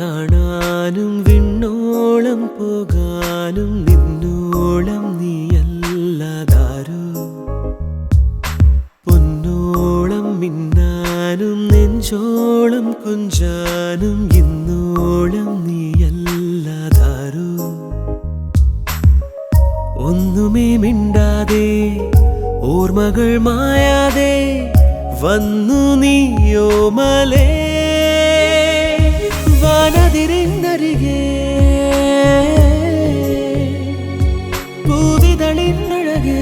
കാണാനും വിണ്ണോളം പോകാനും നിന്നോളം നീയല്ലതാരോ. പൊന്നോളം മിന്നാനും നെഞ്ചോളം കൊഞ്ചാനും ഇന്നോളം നീയല്ലതാരോ. ഒന്നുമേ മിണ്ടാതെ ഓർമ്മകൾ മായാതെ വന്നു നീയോ മലേ. വാനതിരിന്നരികെ പൂവിതളിന്നഴകേ.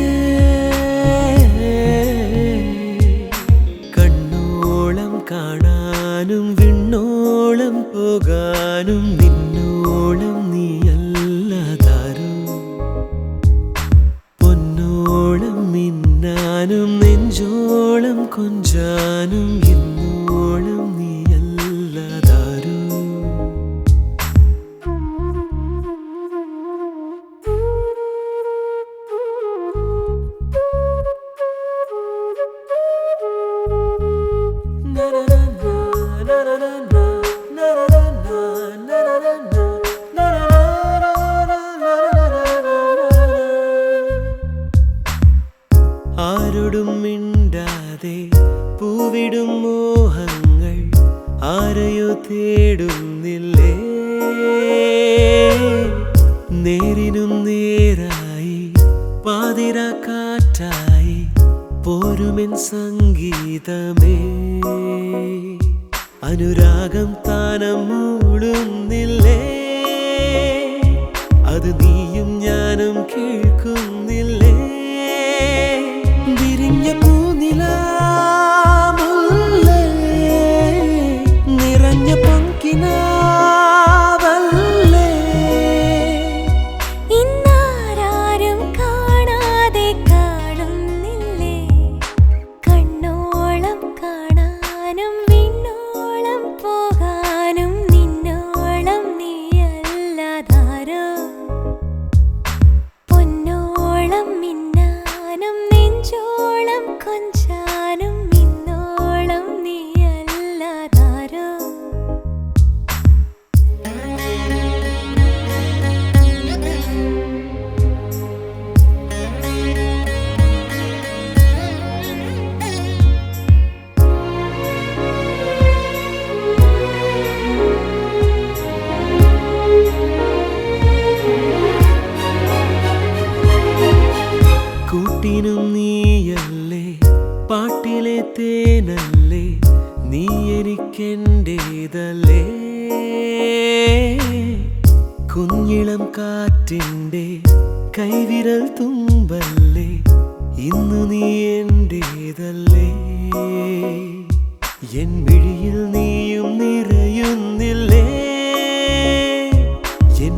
കണ്ണോളം കാണാനും വിണ്ണോളം പോകാനും നിന്നോളം നീയല്ലാതാരോ? പൊന്നോളം മിന്നാനും നെഞ്ചോളം കൊഞ്ചാനും ഇന്നോളം ആരോടും മിണ്ടാതെ പൂവിടും മോഹങ്ങൾ ആരെയോ തേടുന്നില്ലേ? നേരിനും നേരായി പാതിര കാറ്റായി പോരുമെൻ സംഗീതമേ. അനുരാഗം താനം മൂടുന്നില്ലേ കൂട്ടിനും നീയല്ലേ? പാട്ടിലെ തേനല്ലേ? നീ കുഞ്ഞിളം കാറ്റിന്റെ കൈവിരൽ തുമ്പല്ലേ? ഇന്നു നീ എന്റേതല്ലേ? എൻ വിഴിയിൽ നീയും നിറയുന്നില്ലേ? N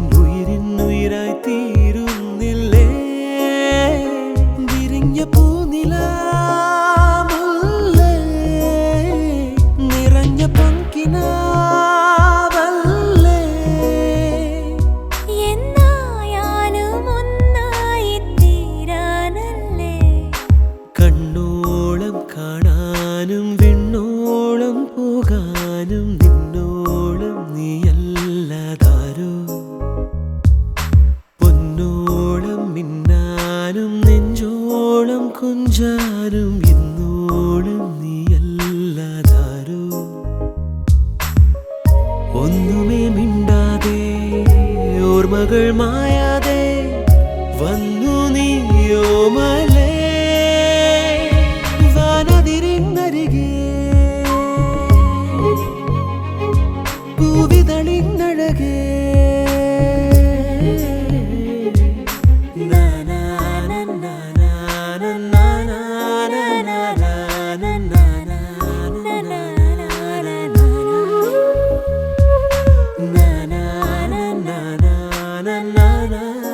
na na